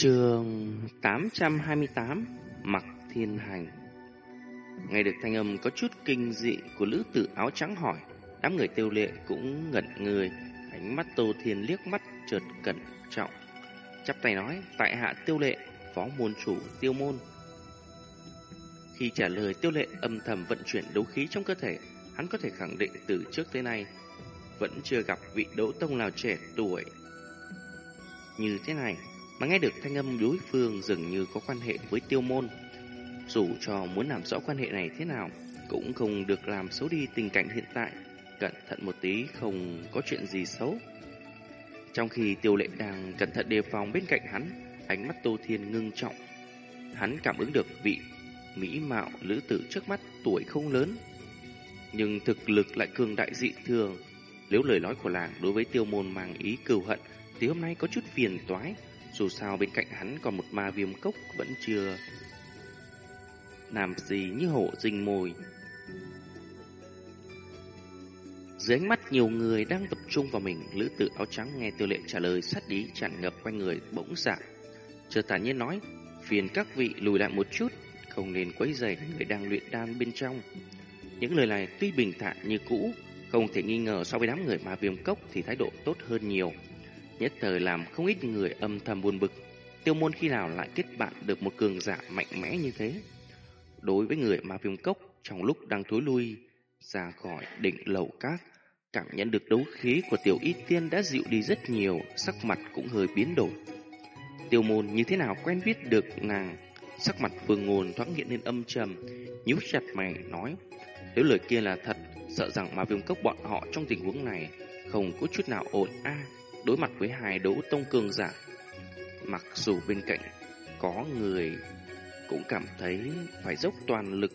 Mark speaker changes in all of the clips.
Speaker 1: Trường 828 Mặc Thiên Hành. Nghe được thanh âm có chút kinh dị của lữ tử áo trắng hỏi, Đám người tiêu lệ cũng ngẩn người, Ánh mắt Tô Thiên liếc mắt chợt cẩn trọng, Chắp tay nói, Tại hạ tiêu lệ, Phó môn chủ tiêu môn. Khi trả lời, tiêu lệ âm thầm vận chuyển đấu khí trong cơ thể, Hắn có thể khẳng định từ trước tới nay Vẫn chưa gặp vị đấu tông nào trẻ tuổi. Như thế này mà nghe được thanh âm đối phương dường như có quan hệ với tiêu môn. Dù cho muốn làm rõ quan hệ này thế nào, cũng không được làm xấu đi tình cảnh hiện tại. Cẩn thận một tí không có chuyện gì xấu. Trong khi tiêu lệ đang cẩn thận đề phòng bên cạnh hắn, ánh mắt Tô Thiên ngưng trọng. Hắn cảm ứng được vị mỹ mạo lữ tử trước mắt tuổi không lớn, nhưng thực lực lại cường đại dị thường. Nếu lời nói của làng đối với tiêu môn mang ý cừu hận, thì hôm nay có chút phiền toái, dù sao bên cạnh hắn còn một ma viêm cốc vẫn chưa làm gì như hổ rình mồi. Dưới ánh mắt nhiều người đang tập trung vào mình, lữ tử áo trắng nghe tiêu lệ trả lời sát ý tràn ngập quanh người bỗng dạ. giảm. Chờ thản nhiên nói, phiền các vị lùi lại một chút, không nên quấy rầy người đang luyện đan bên trong. Những lời này tuy bình thản như cũ, không thể nghi ngờ so với đám người ma viêm cốc thì thái độ tốt hơn nhiều. Nhất thời làm không ít người âm thầm buồn bực. Tiêu môn khi nào lại kết bạn được một cường giả mạnh mẽ như thế? Đối với người ma viêm cốc, trong lúc đang thối lui ra khỏi đỉnh lầu cát, cảm nhận được đấu khí của tiểu y tiên đã dịu đi rất nhiều, sắc mặt cũng hơi biến đổi. Tiêu môn như thế nào quen biết được nàng, sắc mặt phương ngôn thoáng hiện lên âm trầm, nhíu chặt mày nói, nếu lời kia là thật, sợ rằng ma viêm cốc bọn họ trong tình huống này không có chút nào ổn a đối mặt với hai đấu tông cường giả. Mặc dù bên cạnh có người cũng cảm thấy phải dốc toàn lực,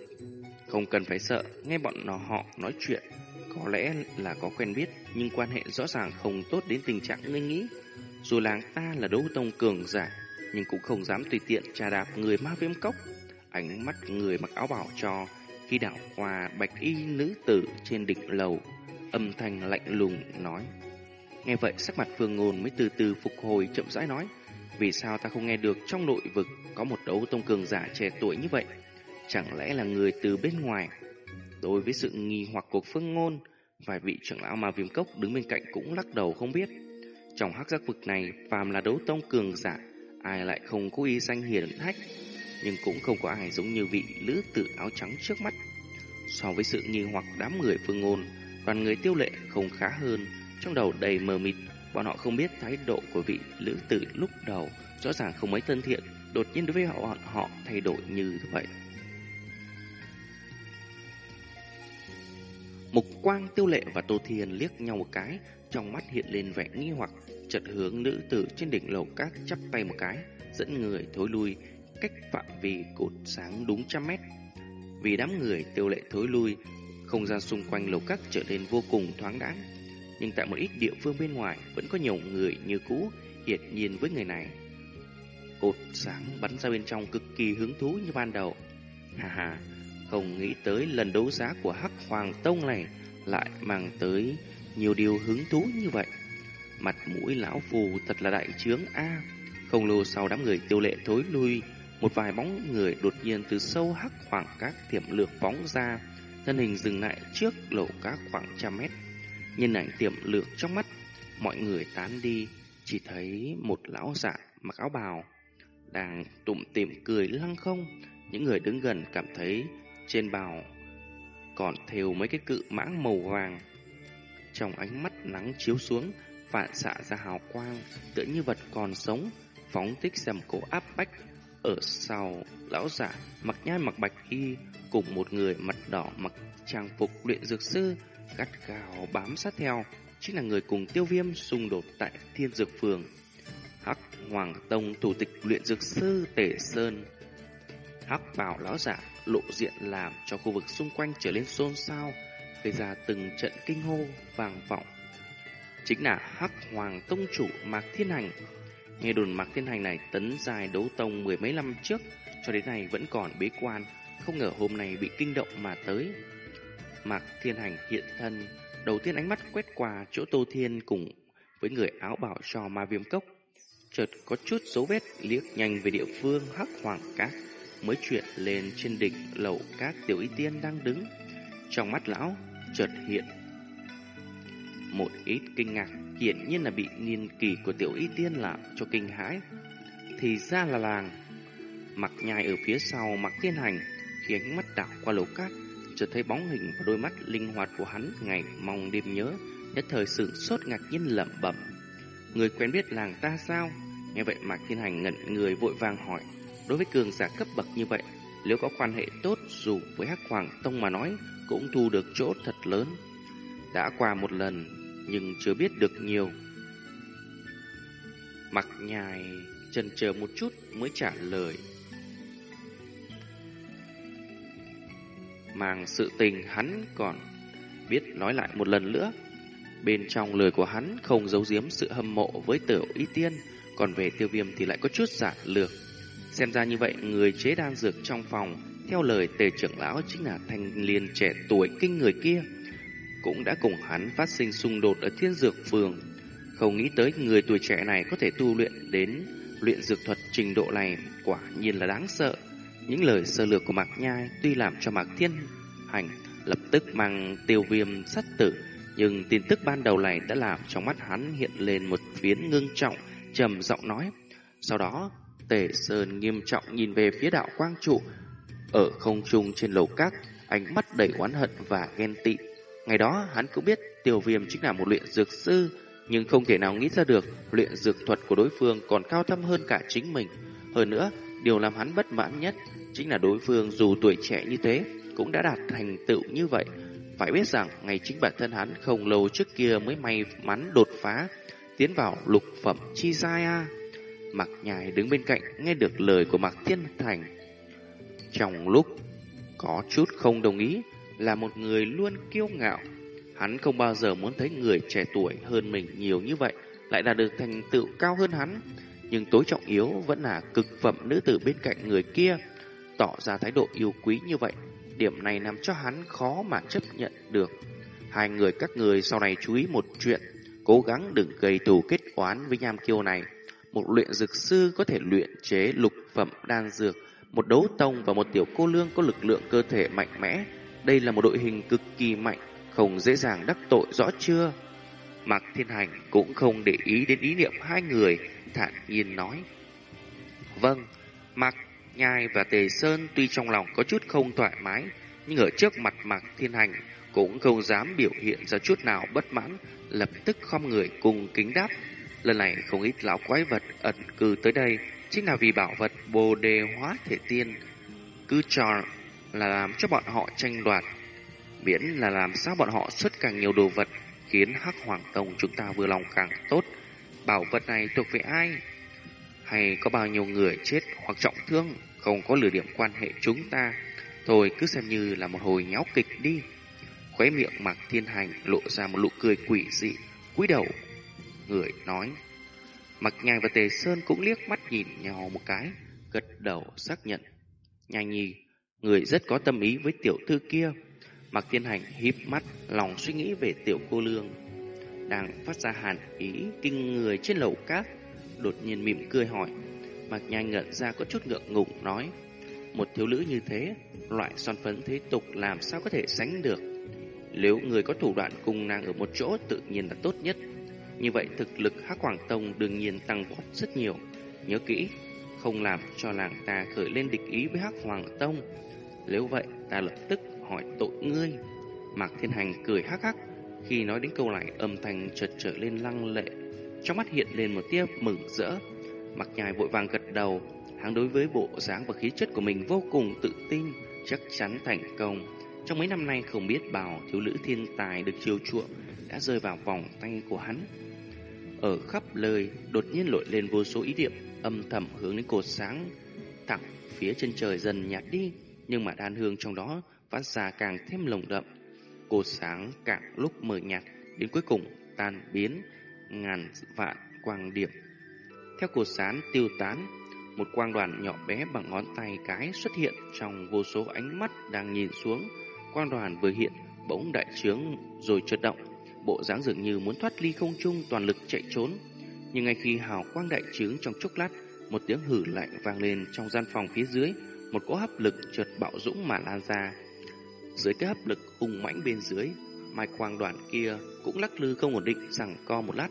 Speaker 1: không cần phải sợ, nghe bọn nó họ nói chuyện, có lẽ là có quen biết, nhưng quan hệ rõ ràng không tốt đến tình trạng ngươi nghĩ. Dù làng ta là đấu tông cường giả, nhưng cũng không dám tùy tiện trà đạp người ma viêm cốc. Ánh mắt người mặc áo bảo cho khi đảo qua bạch y nữ tử trên đỉnh lầu, âm thanh lạnh lùng nói. Nghe vậy, sắc mặt Phương Ngôn mới từ từ phục hồi chậm rãi nói, Vì sao ta không nghe được trong nội vực có một đấu tông cường giả trẻ tuổi như vậy? Chẳng lẽ là người từ bên ngoài? Đối với sự nghi hoặc của Phương Ngôn, Vài vị trưởng lão mà viêm cốc đứng bên cạnh cũng lắc đầu không biết. Trong hắc giác vực này, phàm là đấu tông cường giả, Ai lại không có ý danh hiển hách, Nhưng cũng không có ai giống như vị lữ tử áo trắng trước mắt. So với sự nghi hoặc đám người Phương Ngôn Đoàn người tiêu lệ không khá hơn trong đầu đầy mờ mịt, bọn họ không biết thái độ của vị lữ tử lúc đầu rõ ràng không mấy thân thiện, đột nhiên đối với họ bọn họ thay đổi như vậy. Mục quang tiêu lệ và Tô Thiên liếc nhau một cái, trong mắt hiện lên vẻ nghi hoặc, chợt hướng nữ tử trên đỉnh lầu các chắp tay một cái, dẫn người thối lui, cách phạm vi cột sáng đúng trăm mét. Vì đám người tiêu lệ thối lui, không gian xung quanh lầu các trở nên vô cùng thoáng đãng nhưng tại một ít địa phương bên ngoài vẫn có nhiều người như cũ hiển nhiên với người này. Cột sáng bắn ra bên trong cực kỳ hứng thú như ban đầu. Hà hà, không nghĩ tới lần đấu giá của Hắc Hoàng Tông này lại mang tới nhiều điều hứng thú như vậy. Mặt mũi lão phù thật là đại trướng a. không lâu sau đám người tiêu lệ thối lui, một vài bóng người đột nhiên từ sâu hắc hoàng các thiểm lược bóng ra, thân hình dừng lại trước lỗ các khoảng trăm mét Nhân ảnh tiệm lược trong mắt, mọi người tán đi, chỉ thấy một lão giả mặc áo bào đang tụm tìm cười lăng không. Những người đứng gần cảm thấy trên bào còn thêu mấy cái cự mãng màu vàng. Trong ánh mắt nắng chiếu xuống, phản xạ ra hào quang, tựa như vật còn sống, phóng tích dầm cổ áp bách. Ở sau, lão giả mặc nhai mặc bạch y, cùng một người mặt đỏ mặc trang phục luyện dược sư, gắt gào bám sát theo, chính là người cùng tiêu viêm xung đột tại thiên dược phường. Hắc Hoàng Tông thủ tịch luyện dược sư Tể Sơn. Hắc bảo lão giả lộ diện làm cho khu vực xung quanh trở lên xôn xao, gây ra từng trận kinh hô vang vọng. Chính là Hắc Hoàng Tông chủ Mạc Thiên Hành. Nghe đồn Mạc Thiên Hành này tấn dài đấu tông mười mấy năm trước, cho đến nay vẫn còn bế quan, không ngờ hôm nay bị kinh động mà tới. Mạc Thiên Hành hiện thân, đầu tiên ánh mắt quét qua chỗ Tô Thiên cùng với người áo bảo cho ma viêm cốc. chợt có chút dấu vết liếc nhanh về địa phương hắc hoàng cát mới chuyển lên trên đỉnh lầu các tiểu y tiên đang đứng. Trong mắt lão chợt hiện một ít kinh ngạc, hiển nhiên là bị nghiên kỳ của tiểu y tiên làm cho kinh hãi. Thì ra là làng. Mặc nhai ở phía sau mặc tiên hành, khiến mắt đảo qua lầu cát, chợt thấy bóng hình và đôi mắt linh hoạt của hắn ngày mong đêm nhớ, nhất thời sửng sốt ngạc nhiên lẩm bẩm. Người quen biết làng ta sao? Nghe vậy Mạc Thiên Hành ngẩn người vội vàng hỏi. Đối với cường giả cấp bậc như vậy, nếu có quan hệ tốt dù với Hắc Hoàng Tông mà nói, cũng thu được chỗ thật lớn. Đã qua một lần, nhưng chưa biết được nhiều. Mặc nhài chần chờ một chút mới trả lời. Màng sự tình hắn còn biết nói lại một lần nữa. Bên trong lời của hắn không giấu giếm sự hâm mộ với tiểu y tiên, còn về tiêu viêm thì lại có chút giả lược. Xem ra như vậy, người chế đan dược trong phòng, theo lời tề trưởng lão chính là thanh liên trẻ tuổi kinh người kia, cũng đã cùng hắn phát sinh xung đột ở thiên dược phường. Không nghĩ tới người tuổi trẻ này có thể tu luyện đến luyện dược thuật trình độ này quả nhiên là đáng sợ. Những lời sơ lược của Mạc Nhai tuy làm cho Mạc Thiên Hành lập tức mang tiêu viêm sát tử, nhưng tin tức ban đầu này đã làm trong mắt hắn hiện lên một phiến ngưng trọng, trầm giọng nói. Sau đó, Tề Sơn nghiêm trọng nhìn về phía đạo quang trụ ở không trung trên lầu các, ánh mắt đầy oán hận và ghen tị. Ngày đó hắn cũng biết tiêu viêm chính là một luyện dược sư, nhưng không thể nào nghĩ ra được luyện dược thuật của đối phương còn cao thâm hơn cả chính mình. Hơn nữa, điều làm hắn bất mãn nhất chính là đối phương dù tuổi trẻ như thế cũng đã đạt thành tựu như vậy. Phải biết rằng ngày chính bản thân hắn không lâu trước kia mới may mắn đột phá, tiến vào lục phẩm chi giai a. Mặc nhài đứng bên cạnh nghe được lời của Mạc Thiên Thành. Trong lúc có chút không đồng ý, là một người luôn kiêu ngạo. Hắn không bao giờ muốn thấy người trẻ tuổi hơn mình nhiều như vậy, lại đạt được thành tựu cao hơn hắn. Nhưng tối trọng yếu vẫn là cực phẩm nữ tử bên cạnh người kia, tỏ ra thái độ yêu quý như vậy. Điểm này làm cho hắn khó mà chấp nhận được. Hai người các người sau này chú ý một chuyện, cố gắng đừng gây thù kết oán với nham kiêu này. Một luyện dược sư có thể luyện chế lục phẩm đan dược, một đấu tông và một tiểu cô lương có lực lượng cơ thể mạnh mẽ, đây là một đội hình cực kỳ mạnh, không dễ dàng đắc tội rõ chưa? Mạc Thiên Hành cũng không để ý đến ý niệm hai người, thản nhiên nói. Vâng, Mạc Nhai và Tề Sơn tuy trong lòng có chút không thoải mái, nhưng ở trước mặt Mạc Thiên Hành cũng không dám biểu hiện ra chút nào bất mãn, lập tức khom người cùng kính đáp. Lần này không ít lão quái vật ẩn cư tới đây, chính là vì bảo vật bồ đề hóa thể tiên. Cứ cho là làm cho bọn họ tranh đoạt, miễn là làm sao bọn họ xuất càng nhiều đồ vật, khiến Hắc Hoàng Tông chúng ta vừa lòng càng tốt. Bảo vật này thuộc về ai? Hay có bao nhiêu người chết hoặc trọng thương, không có lửa điểm quan hệ chúng ta? Thôi cứ xem như là một hồi nháo kịch đi. Khóe miệng mặc thiên hành lộ ra một nụ cười quỷ dị, cúi đầu. Người nói. Mặc nhai và tề sơn cũng liếc mắt nhìn nhau một cái, gật đầu xác nhận. Nhai nhi, Người rất có tâm ý với tiểu thư kia. Mạc Thiên Hành híp mắt, lòng suy nghĩ về tiểu cô lương. Đang phát ra hàn ý kinh người trên lầu cát. Đột nhiên mỉm cười hỏi. Mạc Nhanh ngẩn ra có chút ngượng ngùng nói. Một thiếu nữ như thế, loại son phấn thế tục làm sao có thể sánh được. Nếu người có thủ đoạn cùng nàng ở một chỗ tự nhiên là tốt nhất. Như vậy thực lực Hắc Hoàng Tông đương nhiên tăng vọt rất nhiều. Nhớ kỹ, không làm cho làng ta khởi lên địch ý với Hắc Hoàng Tông. Nếu vậy, ta lập tức hỏi tội ngươi. Mạc Thiên Hành cười hắc hắc, khi nói đến câu này âm thanh chợt trở lên lăng lệ. Trong mắt hiện lên một tia mừng rỡ. Mạc nhài vội vàng gật đầu, hắn đối với bộ dáng và khí chất của mình vô cùng tự tin, chắc chắn thành công. Trong mấy năm nay không biết bao thiếu nữ thiên tài được chiều chuộng đã rơi vào vòng tay của hắn. Ở khắp lời, đột nhiên lội lên vô số ý niệm âm thầm hướng đến cột sáng thẳng phía chân trời dần nhạt đi nhưng mà đan hương trong đó phát ra càng thêm lồng đậm. Cột sáng càng lúc mờ nhạt, đến cuối cùng tan biến ngàn vạn quang điểm. Theo cột sáng tiêu tán, một quang đoàn nhỏ bé bằng ngón tay cái xuất hiện trong vô số ánh mắt đang nhìn xuống. Quang đoàn vừa hiện, bỗng đại trướng rồi chợt động, bộ dáng dường như muốn thoát ly không trung toàn lực chạy trốn. Nhưng ngay khi hào quang đại trướng trong chốc lát, một tiếng hử lạnh vang lên trong gian phòng phía dưới, một cỗ hấp lực chợt bạo dũng mà lan ra. Dưới cái hấp lực ung mãnh bên dưới, mai quang đoạn kia cũng lắc lư không ổn định rằng co một lát.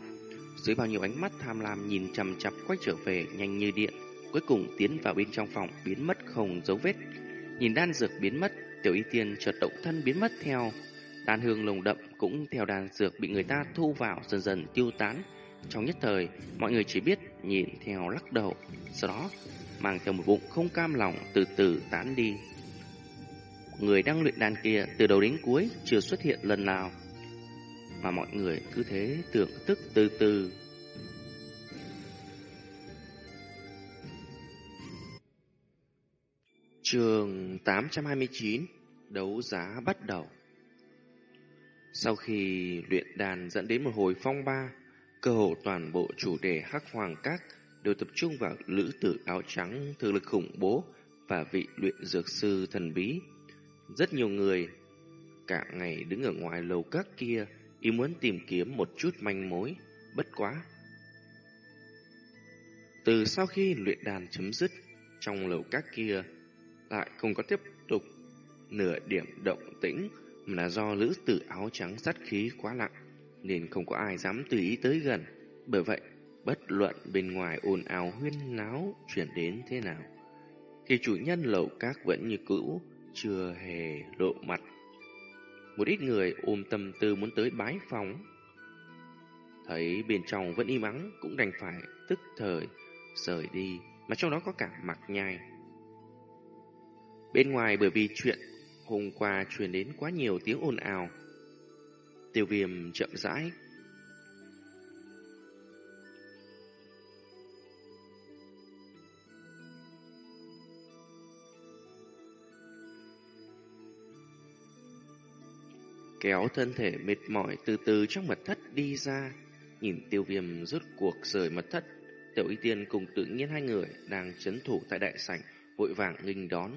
Speaker 1: Dưới bao nhiêu ánh mắt tham lam nhìn chằm chằm quay trở về nhanh như điện, cuối cùng tiến vào bên trong phòng biến mất không dấu vết. Nhìn đan dược biến mất, tiểu y tiên chợt động thân biến mất theo. Đan hương lồng đậm cũng theo đan dược bị người ta thu vào dần dần tiêu tán. Trong nhất thời, mọi người chỉ biết nhìn theo lắc đầu, sau đó mang theo một bụng không cam lòng từ từ tán đi. Người đang luyện đan kia từ đầu đến cuối chưa xuất hiện lần nào, mà mọi người cứ thế tưởng tức từ từ. Trường 829 Đấu giá bắt đầu Sau khi luyện đàn dẫn đến một hồi phong ba, cơ hồ toàn bộ chủ đề hắc hoàng các đều tập trung vào lữ tử áo trắng thực lực khủng bố và vị luyện dược sư thần bí. Rất nhiều người cả ngày đứng ở ngoài lầu các kia ý muốn tìm kiếm một chút manh mối, bất quá. Từ sau khi luyện đàn chấm dứt, trong lầu các kia lại không có tiếp tục nửa điểm động tĩnh mà là do lữ tử áo trắng sát khí quá nặng nên không có ai dám tùy ý tới gần. Bởi vậy, bất luận bên ngoài ồn ào huyên náo chuyển đến thế nào, thì chủ nhân lầu các vẫn như cũ, chưa hề lộ mặt. Một ít người ôm tâm tư muốn tới bái phóng. Thấy bên trong vẫn im ắng cũng đành phải tức thời rời đi, mà trong đó có cả mặc nhai. Bên ngoài bởi vì chuyện hôm qua truyền đến quá nhiều tiếng ồn ào, tiêu viêm chậm rãi kéo thân thể mệt mỏi từ từ trong mật thất đi ra, nhìn tiêu viêm rút cuộc rời mật thất. Tiểu y tiên cùng tự nhiên hai người đang chấn thủ tại đại sảnh, vội vàng nghênh đón.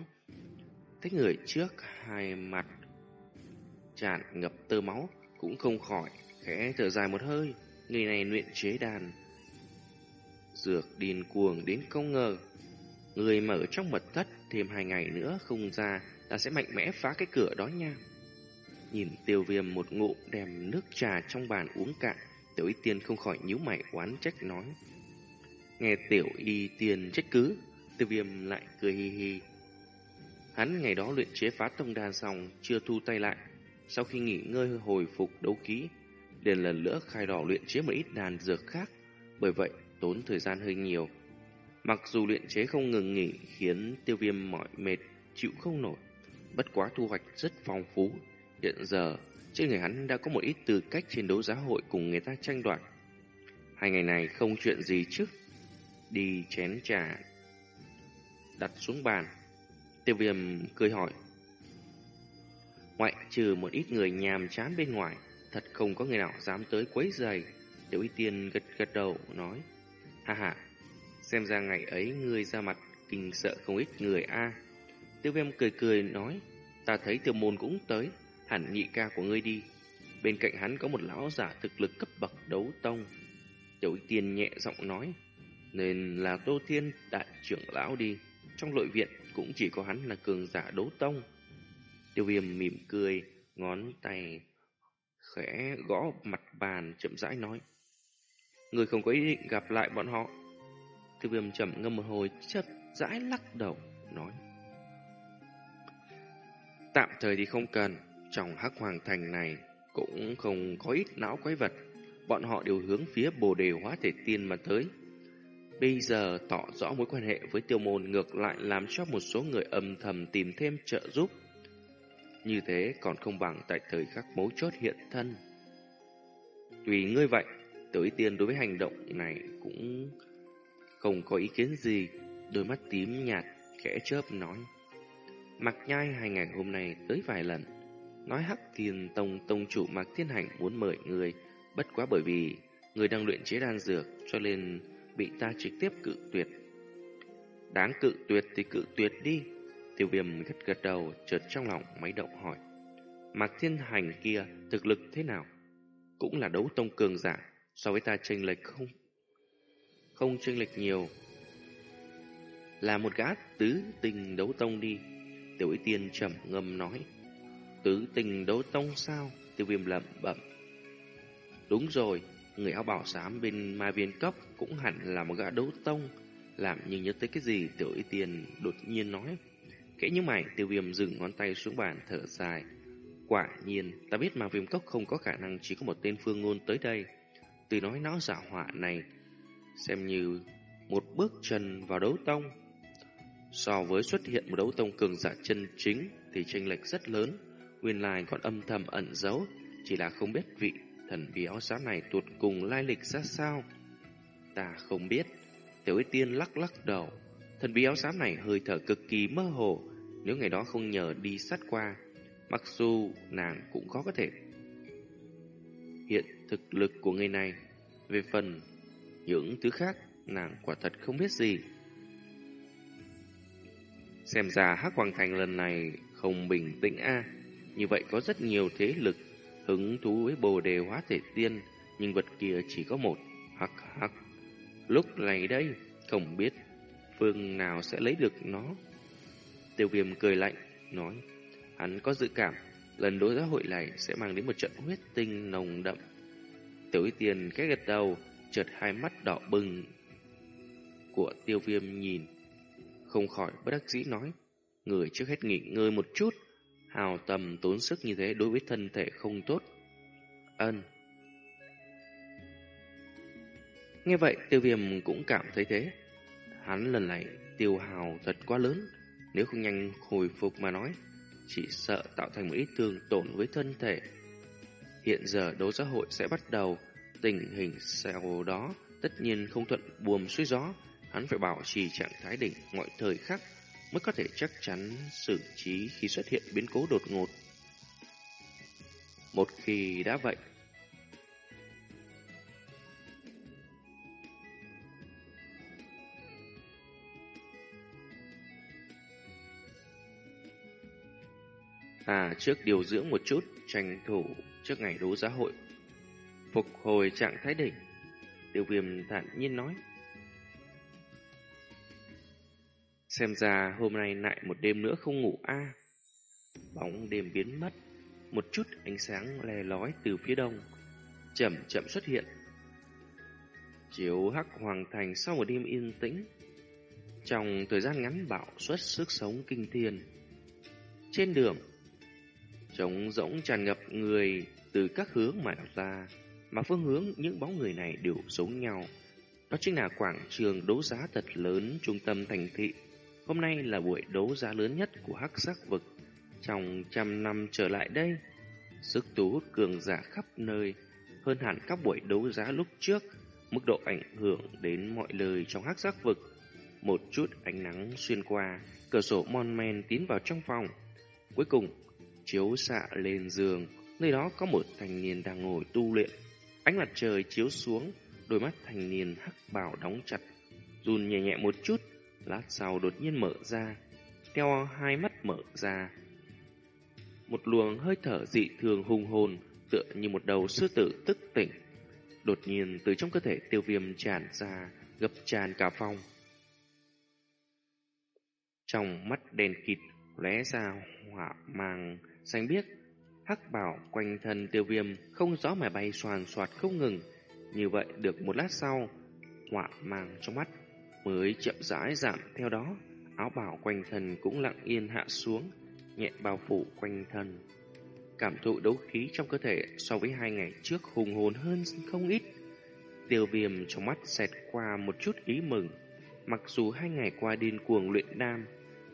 Speaker 1: Thích người trước hai mặt tràn ngập tơ máu, cũng không khỏi, khẽ thở dài một hơi. Người này luyện chế đàn. Dược điên cuồng đến không ngờ. Người mở trong mật thất thêm hai ngày nữa không ra, ta sẽ mạnh mẽ phá cái cửa đó nha. Nhìn tiêu viêm một ngụm đem nước trà trong bàn uống cạn, tiểu y tiên không khỏi nhíu mày oán trách nói. Nghe tiểu y tiên trách cứ, tiêu viêm lại cười hi hi. Hắn ngày đó luyện chế phá tông đan xong, chưa thu tay lại. Sau khi nghỉ ngơi hồi phục đấu ký, liền lần nữa khai đỏ luyện chế một ít đàn dược khác. Bởi vậy, tốn thời gian hơi nhiều. Mặc dù luyện chế không ngừng nghỉ khiến tiêu viêm mỏi mệt, chịu không nổi. Bất quá thu hoạch rất phong phú, Hiện giờ, trên người hắn đã có một ít tư cách chiến đấu giá hội cùng người ta tranh đoạt. Hai ngày này không chuyện gì chứ. Đi chén trà, đặt xuống bàn. Tiêu viêm cười hỏi. Ngoại trừ một ít người nhàm chán bên ngoài, thật không có người nào dám tới quấy giày. Tiểu y tiên gật gật đầu nói. Ha ha, xem ra ngày ấy ngươi ra mặt kinh sợ không ít người a. Tiêu viêm cười cười nói. Ta thấy tiêu môn cũng tới hẳn nhị ca của ngươi đi. Bên cạnh hắn có một lão giả thực lực cấp bậc đấu tông. Tiểu tiên nhẹ giọng nói, nên là Tô Thiên đại trưởng lão đi. Trong nội viện cũng chỉ có hắn là cường giả đấu tông. Tiêu viêm mỉm cười, ngón tay khẽ gõ mặt bàn chậm rãi nói. Người không có ý định gặp lại bọn họ. Tiêu viêm chậm ngâm một hồi chậm rãi lắc đầu, nói. Tạm thời thì không cần, trong hắc hoàng thành này cũng không có ít não quái vật, bọn họ đều hướng phía bồ đề hóa thể tiên mà tới. Bây giờ tỏ rõ mối quan hệ với tiêu môn ngược lại làm cho một số người âm thầm tìm thêm trợ giúp. Như thế còn không bằng tại thời khắc mấu chốt hiện thân. Tùy ngươi vậy, tới tiên đối với hành động này cũng không có ý kiến gì, đôi mắt tím nhạt, khẽ chớp nói. Mặc nhai hai ngày hôm nay tới vài lần, Nói Hắc Thiên Tông Tông chủ Mạc Thiên Hành muốn mời người, bất quá bởi vì người đang luyện chế đan dược cho nên bị ta trực tiếp cự tuyệt. Đáng cự tuyệt thì cự tuyệt đi. Tiêu viêm gật gật đầu, chợt trong lòng máy động hỏi. Mạc Thiên Hành kia thực lực thế nào? Cũng là đấu tông cường giả, so với ta tranh lệch không? không chênh lệch nhiều. Là một gã tứ tình đấu tông đi. Tiểu Y Tiên trầm ngâm nói. Tứ tình đấu tông sao? Tiêu viêm lẩm bẩm. Đúng rồi, người áo bảo xám bên ma viên cốc cũng hẳn là một gã đấu tông. Làm như nhớ tới cái gì Tiểu Y tiền đột nhiên nói. Kẽ như mày, tiêu viêm dừng ngón tay xuống bàn thở dài. Quả nhiên, ta biết mà viêm cốc không có khả năng chỉ có một tên phương ngôn tới đây. Từ nói nó giả họa này, xem như một bước chân vào đấu tông. So với xuất hiện một đấu tông cường giả chân chính thì tranh lệch rất lớn. Nguyên lai còn âm thầm ẩn giấu, chỉ là không biết vị thần bí áo xám này tuột cùng lai lịch ra sao. Ta không biết. Tiểu Y Tiên lắc lắc đầu. Thần bí áo xám này hơi thở cực kỳ mơ hồ, nếu ngày đó không nhờ đi sát qua, mặc dù nàng cũng khó có thể hiện thực lực của người này. Về phần những thứ khác, nàng quả thật không biết gì. Xem ra Hắc Hoàng Thành lần này không bình tĩnh a. Như vậy có rất nhiều thế lực hứng thú với bồ đề hóa thể tiên, nhưng vật kia chỉ có một. Hắc hắc. Lúc này đây, không biết phương nào sẽ lấy được nó. Tiêu viêm cười lạnh, nói, hắn có dự cảm, lần đối giá hội này sẽ mang đến một trận huyết tinh nồng đậm. Tiểu y tiền cái gật đầu, chợt hai mắt đỏ bừng của tiêu viêm nhìn, không khỏi bất đắc dĩ nói, người trước hết nghỉ ngơi một chút, hào tầm tốn sức như thế đối với thân thể không tốt. Ân. Nghe vậy, tiêu viêm cũng cảm thấy thế. Hắn lần này tiêu hào thật quá lớn, nếu không nhanh hồi phục mà nói, chỉ sợ tạo thành một ít thương tổn với thân thể. Hiện giờ đấu giá hội sẽ bắt đầu, tình hình sau đó tất nhiên không thuận buồm xuôi gió, hắn phải bảo trì trạng thái đỉnh mọi thời khắc mới có thể chắc chắn xử trí khi xuất hiện biến cố đột ngột. Một khi đã vậy, À trước điều dưỡng một chút, tranh thủ trước ngày đấu giá hội. Phục hồi trạng thái đỉnh. Tiêu viêm thản nhiên nói. Xem ra hôm nay lại một đêm nữa không ngủ a Bóng đêm biến mất. Một chút ánh sáng le lói từ phía đông. Chậm chậm xuất hiện. Chiếu hắc hoàng thành sau một đêm yên tĩnh. Trong thời gian ngắn bạo xuất sức sống kinh thiên. Trên đường, trống rỗng tràn ngập người từ các hướng mà ra, mà phương hướng những bóng người này đều giống nhau. Đó chính là quảng trường đấu giá thật lớn trung tâm thành thị. Hôm nay là buổi đấu giá lớn nhất của hắc sắc vực. Trong trăm năm trở lại đây, sức thu hút cường giả khắp nơi, hơn hẳn các buổi đấu giá lúc trước, mức độ ảnh hưởng đến mọi lời trong hắc sắc vực. Một chút ánh nắng xuyên qua, cửa sổ mon men tiến vào trong phòng. Cuối cùng, chiếu xạ lên giường, nơi đó có một thanh niên đang ngồi tu luyện. Ánh mặt trời chiếu xuống, đôi mắt thanh niên hắc bảo đóng chặt, run nhẹ nhẹ một chút, lát sau đột nhiên mở ra. Theo hai mắt mở ra, một luồng hơi thở dị thường hùng hồn, tựa như một đầu sư tử tức tỉnh. Đột nhiên từ trong cơ thể tiêu viêm tràn ra, gập tràn cả phòng. Trong mắt đèn kịt lóe ra hỏa mang xanh biếc, hắc bảo quanh thân tiêu viêm không rõ mà bay xoàn xoạt không ngừng. Như vậy được một lát sau, hỏa mang trong mắt mới chậm rãi giảm theo đó, áo bảo quanh thân cũng lặng yên hạ xuống, nhẹ bao phủ quanh thân. Cảm thụ đấu khí trong cơ thể so với hai ngày trước hùng hồn hơn không ít. Tiêu viêm trong mắt xẹt qua một chút ý mừng. Mặc dù hai ngày qua điên cuồng luyện đam,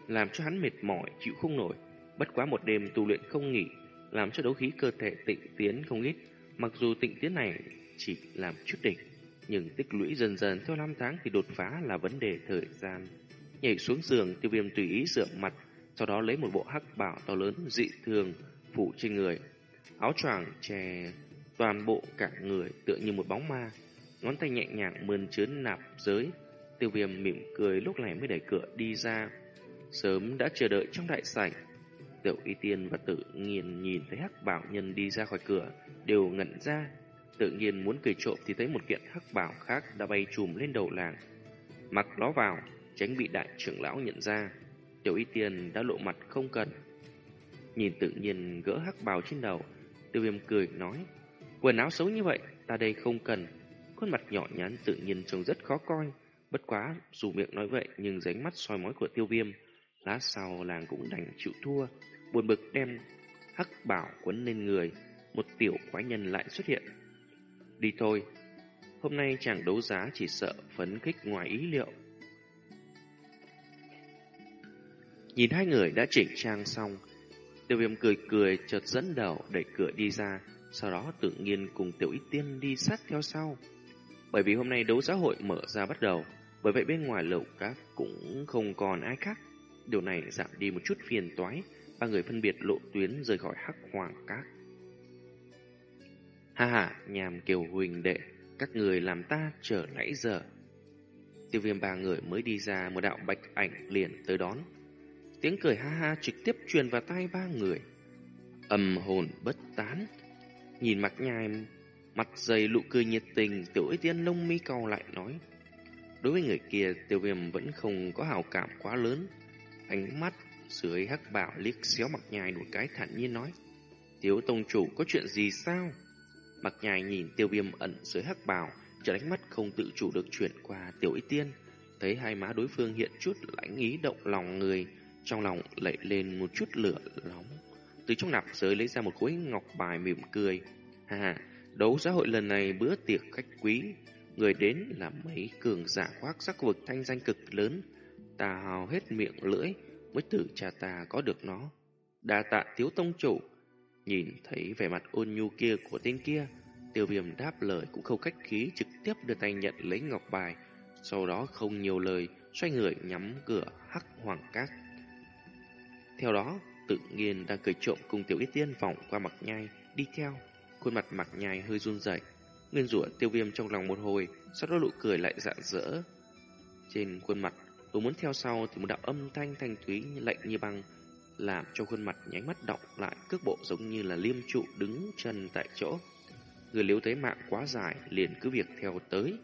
Speaker 1: làm cho hắn mệt mỏi chịu không nổi, Bất quá một đêm tu luyện không nghỉ, làm cho đấu khí cơ thể tịnh tiến không ít. Mặc dù tịnh tiến này chỉ làm chút đỉnh, nhưng tích lũy dần dần theo năm tháng thì đột phá là vấn đề thời gian. Nhảy xuống giường, tiêu viêm tùy ý rửa mặt, sau đó lấy một bộ hắc bảo to lớn dị thường phủ trên người. Áo choàng che toàn bộ cả người tựa như một bóng ma. Ngón tay nhẹ nhàng mơn trớn nạp giới. Tiêu viêm mỉm cười lúc này mới đẩy cửa đi ra. Sớm đã chờ đợi trong đại sảnh. Tiểu y tiên và tự nhiên nhìn thấy hắc bảo nhân đi ra khỏi cửa, đều ngẩn ra. Tự nhiên muốn cười trộm thì thấy một kiện hắc bảo khác đã bay trùm lên đầu làng. Mặc nó vào, tránh bị đại trưởng lão nhận ra. Tiểu y tiền đã lộ mặt không cần. Nhìn tự nhiên gỡ hắc bào trên đầu, tiêu viêm cười nói, quần áo xấu như vậy, ta đây không cần. Khuôn mặt nhỏ nhắn tự nhiên trông rất khó coi. Bất quá, dù miệng nói vậy nhưng dánh mắt soi mói của tiêu viêm. Lát sau làng cũng đành chịu thua, buồn bực đem hắc bảo quấn lên người. Một tiểu quái nhân lại xuất hiện. Đi thôi, hôm nay chẳng đấu giá chỉ sợ phấn khích ngoài ý liệu. Nhìn hai người đã chỉnh trang xong, tiêu viêm cười cười chợt dẫn đầu đẩy cửa đi ra, sau đó tự nhiên cùng tiểu y tiên đi sát theo sau. Bởi vì hôm nay đấu giá hội mở ra bắt đầu, bởi vậy bên ngoài lầu các cũng không còn ai khác. Điều này giảm đi một chút phiền toái, ba người phân biệt lộ tuyến rời khỏi hắc hoàng các. Ha ha, nhàm kiều huỳnh đệ, các người làm ta chờ nãy giờ. Tiêu viêm ba người mới đi ra một đạo bạch ảnh liền tới đón. Tiếng cười ha ha trực tiếp truyền vào tai ba người. Âm hồn bất tán. Nhìn mặt nhai, mặt dày lụ cười nhiệt tình, tiểu ý tiên lông mi cau lại nói. Đối với người kia, tiêu viêm vẫn không có hào cảm quá lớn. Ánh mắt dưới hắc bảo liếc xéo mặt nhai một cái thản nhiên nói. Tiếu tông chủ có chuyện gì sao? Mặc nhài nhìn tiêu viêm ẩn dưới hắc bào, trở ánh mắt không tự chủ được chuyển qua tiểu y tiên. Thấy hai má đối phương hiện chút lãnh ý động lòng người, trong lòng lệ lên một chút lửa nóng. Từ trong nạp giới lấy ra một khối ngọc bài mỉm cười. Ha ha, đấu xã hội lần này bữa tiệc khách quý. Người đến là mấy cường giả khoác sắc vực thanh danh cực lớn. Ta hào hết miệng lưỡi mới từ cha ta có được nó. Đa tạ tiếu tông chủ. Nhìn thấy vẻ mặt ôn nhu kia của tên kia, tiêu viêm đáp lời cũng không khách khí trực tiếp đưa tay nhận lấy ngọc bài. Sau đó không nhiều lời, xoay người nhắm cửa hắc hoàng cát. Theo đó, tự nhiên đang cười trộm cùng tiểu y tiên vòng qua mặt nhai, đi theo. Khuôn mặt mặt nhai hơi run rẩy Nguyên rủa tiêu viêm trong lòng một hồi, sau đó nụ cười lại rạng rỡ. Trên khuôn mặt, vừa muốn theo sau thì một đạo âm thanh thanh thúy lạnh như băng, làm cho khuôn mặt nháy mắt động lại cước bộ giống như là liêm trụ đứng chân tại chỗ. Người liếu thấy mạng quá dài, liền cứ việc theo tới.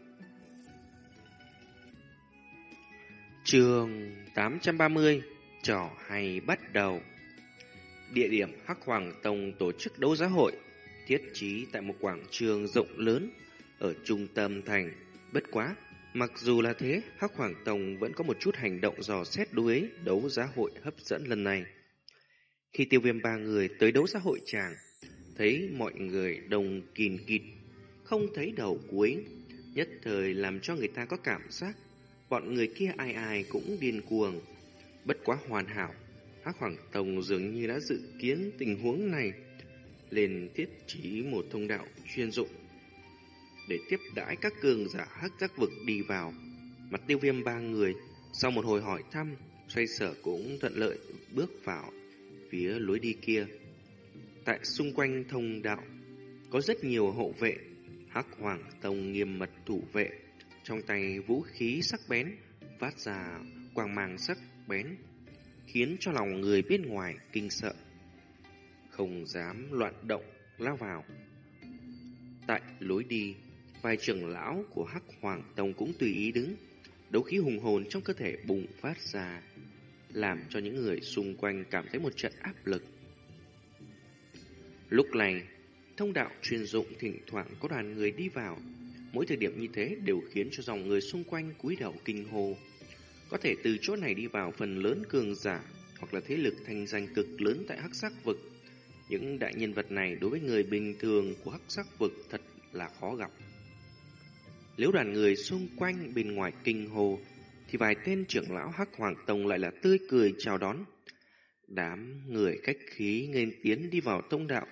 Speaker 1: Trường 830 Trò hay bắt đầu Địa điểm Hắc Hoàng Tông tổ chức đấu giá hội Thiết trí tại một quảng trường rộng lớn Ở trung tâm thành Bất quá Mặc dù là thế Hắc Hoàng Tông vẫn có một chút hành động dò xét đối đấu giá hội hấp dẫn lần này khi tiêu viêm ba người tới đấu xã hội tràng Thấy mọi người đồng kìn kịt Không thấy đầu cuối Nhất thời làm cho người ta có cảm giác Bọn người kia ai ai cũng điên cuồng Bất quá hoàn hảo, Hắc Hoàng Tông dường như đã dự kiến tình huống này, lên thiết trí một thông đạo chuyên dụng để tiếp đãi các cường giả hắc giác vực đi vào. Mặt tiêu viêm ba người, sau một hồi hỏi thăm, xoay sở cũng thuận lợi bước vào phía lối đi kia. Tại xung quanh thông đạo, có rất nhiều hộ vệ, hắc hoàng tông nghiêm mật thủ vệ, trong tay vũ khí sắc bén, phát ra quang mang sắc bén, khiến cho lòng người bên ngoài kinh sợ. Không dám loạn động, lao vào. Tại lối đi, vài trưởng lão của Hắc Hoàng Tông cũng tùy ý đứng, đấu khí hùng hồn trong cơ thể bùng phát ra, làm cho những người xung quanh cảm thấy một trận áp lực. Lúc này, thông đạo chuyên dụng thỉnh thoảng có đoàn người đi vào, mỗi thời điểm như thế đều khiến cho dòng người xung quanh cúi đầu kinh hồ. Có thể từ chỗ này đi vào phần lớn cường giả hoặc là thế lực thành danh cực lớn tại hắc sắc vực. Những đại nhân vật này đối với người bình thường của hắc sắc vực thật là khó gặp. Nếu đoàn người xung quanh bên ngoài kinh hồ thì vài tên trưởng lão hắc hoàng tông lại là tươi cười chào đón. Đám người khách khí nghênh tiến đi vào tông đạo.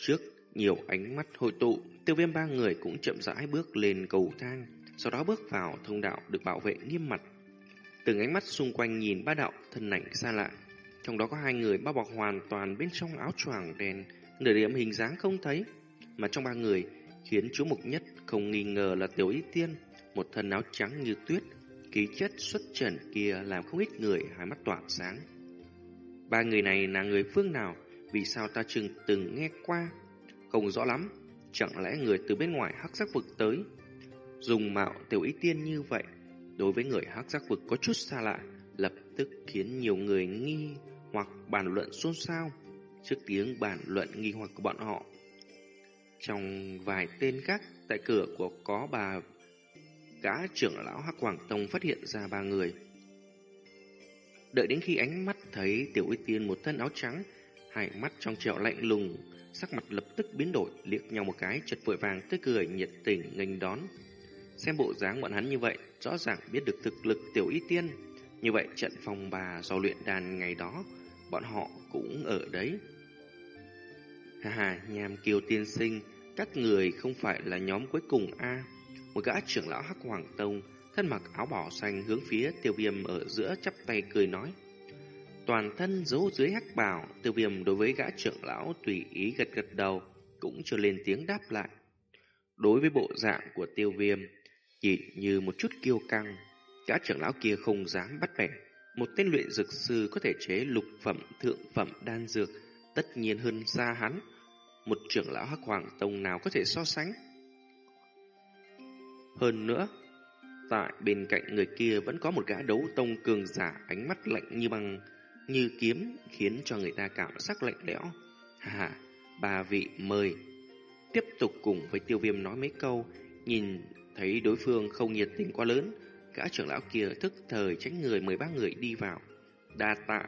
Speaker 1: Trước nhiều ánh mắt hội tụ, tiêu viêm ba người cũng chậm rãi bước lên cầu thang sau đó bước vào thông đạo được bảo vệ nghiêm mặt. Từng ánh mắt xung quanh nhìn ba đạo thân ảnh xa lạ, trong đó có hai người bao bọc hoàn toàn bên trong áo choàng đen, nửa điểm hình dáng không thấy, mà trong ba người khiến chú mục nhất không nghi ngờ là Tiểu Y Tiên, một thân áo trắng như tuyết, khí chất xuất trần kia làm không ít người hai mắt tỏa sáng. Ba người này là người phương nào, vì sao ta chừng từng nghe qua, không rõ lắm, Chẳng lẽ người từ bên ngoài hắc giác vực tới? Dùng mạo tiểu ý tiên như vậy Đối với người hắc giác vực có chút xa lạ Lập tức khiến nhiều người nghi Hoặc bàn luận xôn xao Trước tiếng bàn luận nghi hoặc của bọn họ. Trong vài tên khác Tại cửa của có bà Gã trưởng lão Hắc Hoàng Tông phát hiện ra ba người Đợi đến khi ánh mắt thấy tiểu uy tiên một thân áo trắng Hai mắt trong trẻo lạnh lùng sắc mặt lập tức biến đổi, liếc nhau một cái, chợt vội vàng tươi cười nhiệt tình nghênh đón. Xem bộ dáng bọn hắn như vậy, rõ ràng biết được thực lực tiểu y tiên. Như vậy trận phòng bà do luyện đàn ngày đó, bọn họ cũng ở đấy. Hà hà, nhàm kiều tiên sinh, các người không phải là nhóm cuối cùng a một gã trưởng lão hắc hoàng tông, thân mặc áo bỏ xanh hướng phía tiêu viêm ở giữa chắp tay cười nói. Toàn thân giấu dưới hắc bào, tiêu viêm đối với gã trưởng lão tùy ý gật gật đầu, cũng chưa lên tiếng đáp lại. Đối với bộ dạng của tiêu viêm, chỉ như một chút kiêu căng, gã trưởng lão kia không dám bắt bẻ. Một tên luyện dược sư có thể chế lục phẩm, thượng phẩm đan dược, tất nhiên hơn xa hắn. Một trưởng lão hắc hoàng tông nào có thể so sánh. Hơn nữa, tại bên cạnh người kia vẫn có một gã đấu tông cường giả ánh mắt lạnh như băng, như kiếm khiến cho người ta cảm giác lạnh lẽo. Hà, ba vị mời. Tiếp tục cùng với tiêu viêm nói mấy câu, nhìn thấy đối phương không nhiệt tình quá lớn, gã trưởng lão kia thức thời tránh người mười ba người đi vào. Đa tạ,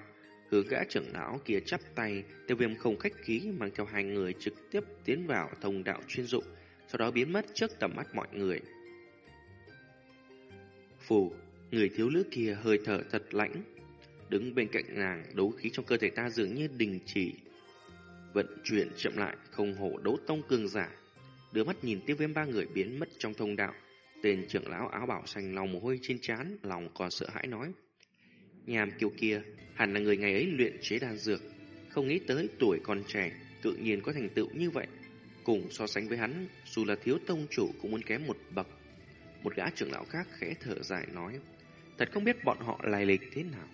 Speaker 1: hướng gã trưởng lão kia chắp tay, tiêu viêm không khách khí mang theo hai người trực tiếp tiến vào thông đạo chuyên dụng, sau đó biến mất trước tầm mắt mọi người. Phù, người thiếu nữ kia hơi thở thật lạnh, Đứng bên cạnh nàng, đấu khí trong cơ thể ta dường như đình chỉ. Vận chuyển chậm lại, không hổ đấu tông cường giả. Đưa mắt nhìn tiêu viêm ba người biến mất trong thông đạo. Tên trưởng lão áo bảo xanh lòng mồ hôi trên trán, lòng còn sợ hãi nói. Nhàm kiều kia, hẳn là người ngày ấy luyện chế đan dược. Không nghĩ tới tuổi còn trẻ, tự nhiên có thành tựu như vậy. Cùng so sánh với hắn, dù là thiếu tông chủ cũng muốn kém một bậc. Một gã trưởng lão khác khẽ thở dài nói. Thật không biết bọn họ lai lịch thế nào.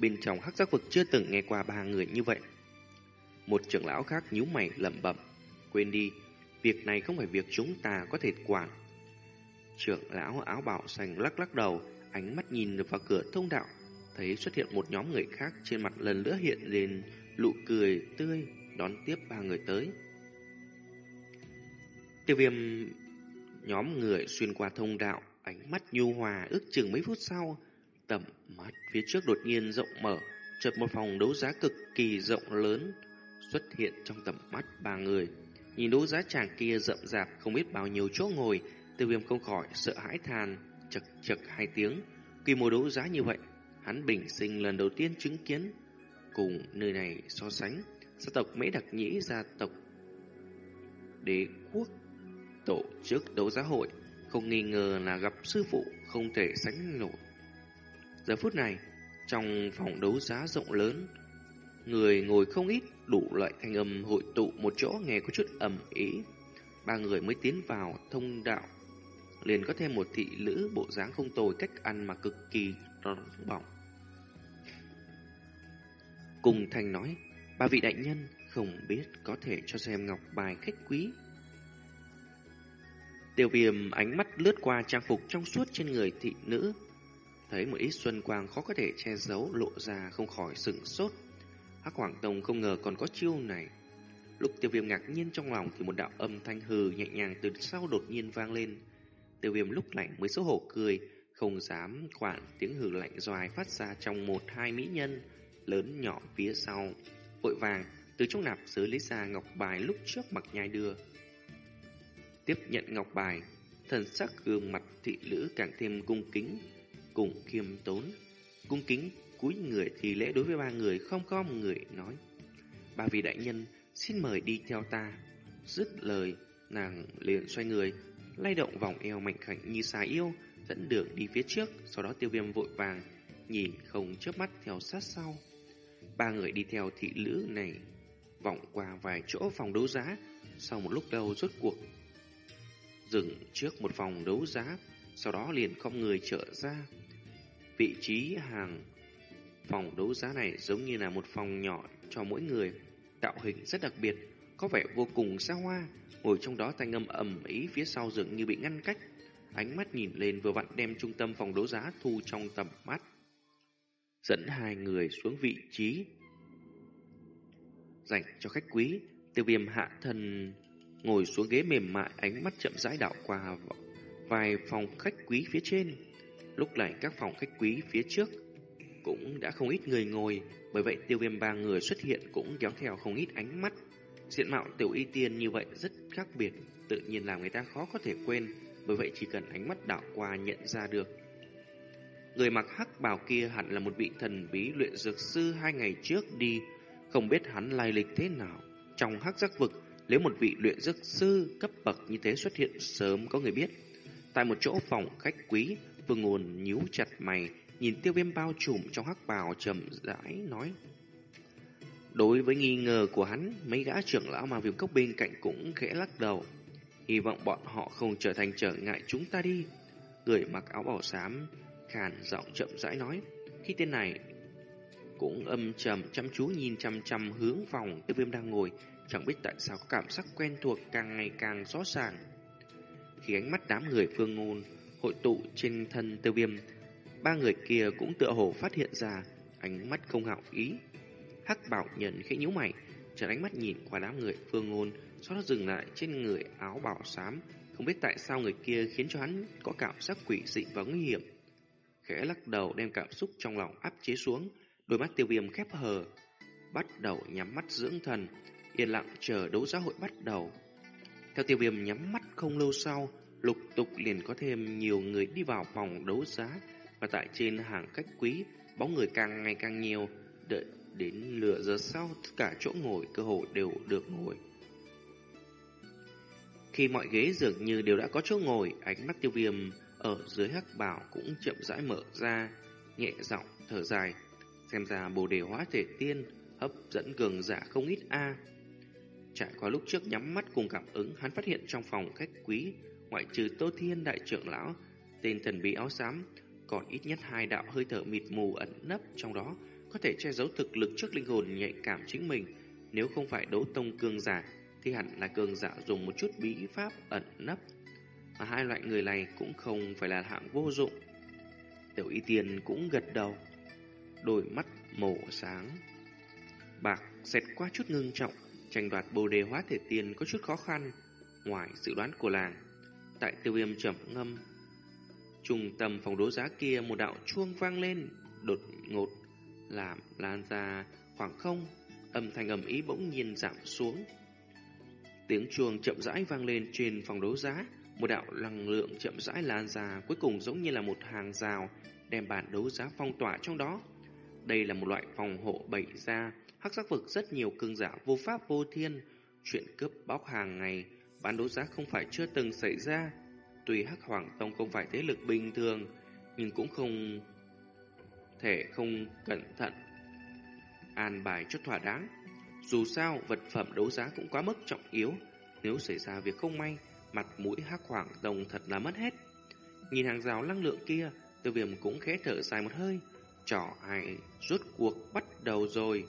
Speaker 1: Bên trong hắc giác vực chưa từng nghe qua ba người như vậy. Một trưởng lão khác nhíu mày lẩm bẩm, quên đi, việc này không phải việc chúng ta có thể quản. Trưởng lão áo bảo xanh lắc lắc đầu, ánh mắt nhìn vào cửa thông đạo, thấy xuất hiện một nhóm người khác trên mặt lần nữa hiện lên nụ cười tươi đón tiếp ba người tới. Tiêu viêm nhóm người xuyên qua thông đạo, ánh mắt nhu hòa ước chừng mấy phút sau, Tầm mắt phía trước đột nhiên rộng mở, chợt một phòng đấu giá cực kỳ rộng lớn xuất hiện trong tầm mắt ba người. Nhìn đấu giá chàng kia rậm rạp không biết bao nhiêu chỗ ngồi, tiêu viêm không khỏi sợ hãi than, chật chật hai tiếng. Quy mô đấu giá như vậy, hắn bình sinh lần đầu tiên chứng kiến. Cùng nơi này so sánh, gia tộc Mễ Đặc Nhĩ gia tộc đế quốc tổ chức đấu giá hội, không nghi ngờ là gặp sư phụ không thể sánh nổi. Giờ phút này, trong phòng đấu giá rộng lớn, người ngồi không ít, đủ loại thanh âm hội tụ một chỗ nghe có chút ầm ý. Ba người mới tiến vào thông đạo, liền có thêm một thị lữ bộ dáng không tồi cách ăn mà cực kỳ nóng bỏng. Cùng Thành nói, ba vị đại nhân không biết có thể cho xem ngọc bài khách quý. Tiêu viêm ánh mắt lướt qua trang phục trong suốt trên người thị nữ, Thấy một ít xuân quang khó có thể che giấu lộ ra không khỏi sửng sốt. Hắc Hoàng Tông không ngờ còn có chiêu này. Lúc tiêu viêm ngạc nhiên trong lòng thì một đạo âm thanh hừ nhẹ nhàng từ sau đột nhiên vang lên. Tiêu viêm lúc lạnh mới xấu hổ cười, không dám quản tiếng hừ lạnh doài phát ra trong một hai mỹ nhân lớn nhỏ phía sau. Vội vàng, từ trong nạp giới lấy ra ngọc bài lúc trước mặc nhai đưa. Tiếp nhận ngọc bài, thần sắc gương mặt thị lữ càng thêm cung kính, cùng khiêm tốn, cung kính cúi người thì lễ đối với ba người không có một người nói. Ba vị đại nhân, xin mời đi theo ta. Dứt lời, nàng liền xoay người, lay động vòng eo mạnh khảnh như xà yêu, dẫn đường đi phía trước, sau đó tiêu viêm vội vàng, nhìn không chớp mắt theo sát sau. Ba người đi theo thị lữ này, vòng qua vài chỗ phòng đấu giá, sau một lúc lâu rốt cuộc. Dừng trước một phòng đấu giá, sau đó liền không người trở ra. Vị trí hàng phòng đấu giá này giống như là một phòng nhỏ cho mỗi người, tạo hình rất đặc biệt, có vẻ vô cùng xa hoa, ngồi trong đó thanh âm ầm ý phía sau dường như bị ngăn cách. Ánh mắt nhìn lên vừa vặn đem trung tâm phòng đấu giá thu trong tầm mắt. Dẫn hai người xuống vị trí dành cho khách quý, tiêu viêm hạ thần ngồi xuống ghế mềm mại ánh mắt chậm rãi đảo qua vài phòng khách quý phía trên. Lúc này các phòng khách quý phía trước cũng đã không ít người ngồi, bởi vậy tiêu viêm ba người xuất hiện cũng kéo theo không ít ánh mắt. Diện mạo tiểu y tiên như vậy rất khác biệt, tự nhiên làm người ta khó có thể quên, bởi vậy chỉ cần ánh mắt đảo qua nhận ra được. Người mặc hắc bào kia hẳn là một vị thần bí luyện dược sư hai ngày trước đi, không biết hắn lai lịch thế nào. Trong hắc giác vực, nếu một vị luyện dược sư cấp bậc như thế xuất hiện sớm có người biết. Tại một chỗ phòng khách quý, Vương Ngôn nhíu chặt mày, nhìn tiêu viêm bao trùm trong hắc bào trầm rãi nói. Đối với nghi ngờ của hắn, mấy gã trưởng lão mà viêm cốc bên cạnh cũng khẽ lắc đầu. Hy vọng bọn họ không trở thành trở ngại chúng ta đi. Người mặc áo bảo xám, khàn giọng chậm rãi nói. Khi tên này cũng âm trầm chăm chú nhìn chăm chăm hướng phòng tiêu viêm đang ngồi, chẳng biết tại sao có cảm giác quen thuộc càng ngày càng rõ ràng. Khi ánh mắt đám người phương ngôn hội tụ trên thân tiêu viêm, ba người kia cũng tựa hồ phát hiện ra ánh mắt không hảo ý. Hắc bảo nhận khẽ nhíu mày, trở ánh mắt nhìn qua đám người phương ngôn, sau đó dừng lại trên người áo bảo xám. Không biết tại sao người kia khiến cho hắn có cảm giác quỷ dị và nguy hiểm. Khẽ lắc đầu đem cảm xúc trong lòng áp chế xuống, đôi mắt tiêu viêm khép hờ, bắt đầu nhắm mắt dưỡng thần, yên lặng chờ đấu giá hội bắt đầu. Theo tiêu viêm nhắm mắt không lâu sau, lục tục liền có thêm nhiều người đi vào phòng đấu giá, và tại trên hàng cách quý, bóng người càng ngày càng nhiều, đợi đến lửa giờ sau tất cả chỗ ngồi cơ hội đều được ngồi. Khi mọi ghế dường như đều đã có chỗ ngồi, ánh mắt tiêu viêm ở dưới hắc bảo cũng chậm rãi mở ra, nhẹ giọng thở dài, xem ra bồ đề hóa thể tiên hấp dẫn cường giả không ít a. Trải qua lúc trước nhắm mắt cùng cảm ứng, hắn phát hiện trong phòng khách quý, ngoại trừ Tô Thiên đại trưởng lão, tên thần bí áo xám, còn ít nhất hai đạo hơi thở mịt mù ẩn nấp trong đó, có thể che giấu thực lực trước linh hồn nhạy cảm chính mình. Nếu không phải đấu tông cường giả, thì hẳn là cường giả dùng một chút bí pháp ẩn nấp. Mà hai loại người này cũng không phải là hạng vô dụng. Tiểu y tiên cũng gật đầu, đôi mắt màu sáng. Bạc xẹt qua chút ngưng trọng, tranh đoạt bồ đề hóa thể tiên có chút khó khăn, ngoài dự đoán của làng. Tại tiêu viêm trầm ngâm, trung tâm phòng đấu giá kia một đạo chuông vang lên, đột ngột, làm lan ra khoảng không, âm thanh ầm ý bỗng nhiên giảm xuống. Tiếng chuông chậm rãi vang lên trên phòng đấu giá, một đạo năng lượng chậm rãi lan ra, cuối cùng giống như là một hàng rào, đem bản đấu giá phong tỏa trong đó. Đây là một loại phòng hộ bảy ra, hắc giác vực rất nhiều cương giả vô pháp vô thiên, chuyện cướp bóc hàng ngày, bán đấu giá không phải chưa từng xảy ra. Tuy hắc hoàng tông không phải thế lực bình thường, nhưng cũng không thể không cẩn thận an bài cho thỏa đáng. Dù sao, vật phẩm đấu giá cũng quá mức trọng yếu, nếu xảy ra việc không may, mặt mũi hắc hoàng tông thật là mất hết. Nhìn hàng rào năng lượng kia, tiêu viêm cũng khẽ thở dài một hơi, trò hại rốt cuộc bắt đầu rồi.